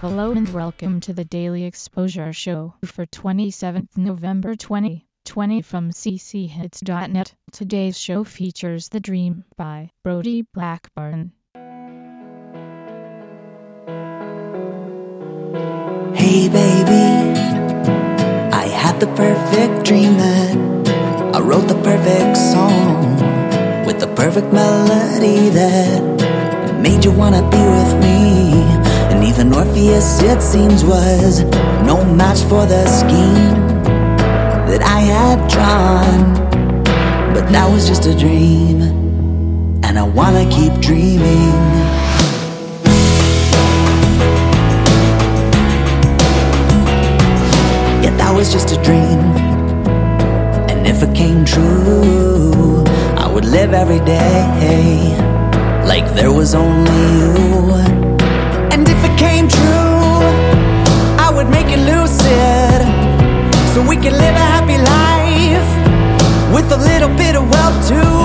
Hello and welcome to the Daily Exposure Show for 27th November 2020 from cchits.net. Today's show features The Dream by Brody Blackburn. Hey baby, I had the perfect dream that I wrote the perfect song with the perfect melody that made you wanna be with me. And even Orpheus, it seems, was no match for the scheme that I had drawn. But that was just a dream, and I wanna keep dreaming. Yet that was just a dream. And if it came true, I would live every day like there was only you. Came true, I would make it lucid so we can live a happy life with a little bit of wealth too.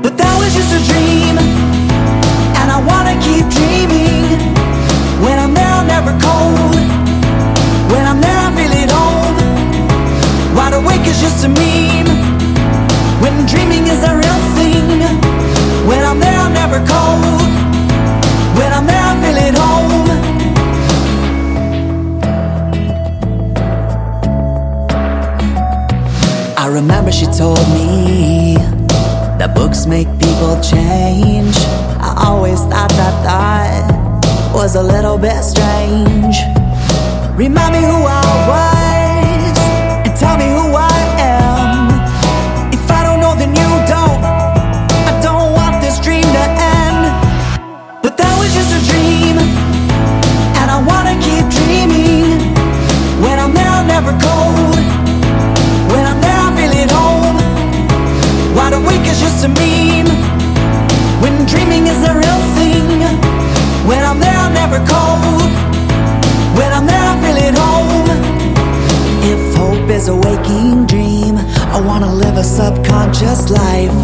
But that was just a dream, and I wanna keep dreaming. When I'm there, I'm never cold. When I'm there, I feel at home. Wide awake is just a meme. Remember she told me that books make people change. I always thought that thought was a little bit strange. Remind me who I was waking dream, I wanna live a subconscious life.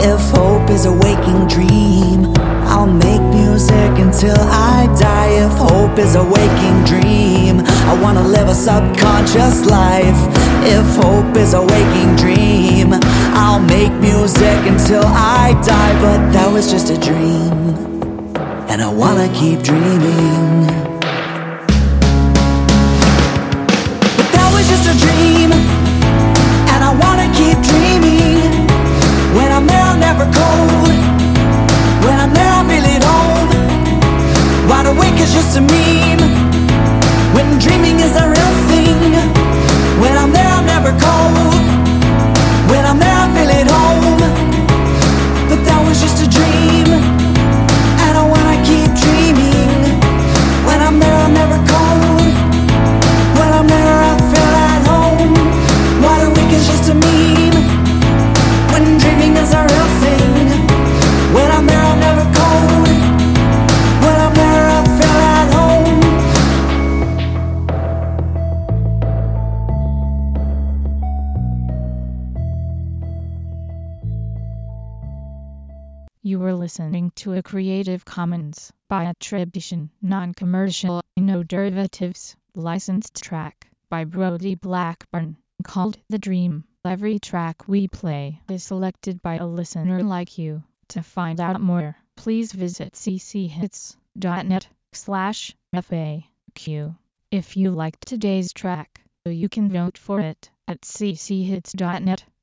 If hope is a waking dream, I'll make music until I die. If hope is a waking dream, I wanna live a subconscious life. If hope is a waking dream, I'll make music until I die. But that was just a dream, and I wanna keep dreaming. But that was just a dream, awake is just a meme. When dreaming is a real thing. When I'm there, I'm never cold. You were listening to a Creative Commons by attribution, non-commercial, no derivatives, licensed track by Brody Blackburn called The Dream. Every track we play is selected by a listener like you. To find out more, please visit cchits.net slash FAQ. If you liked today's track, you can vote for it at cchits.net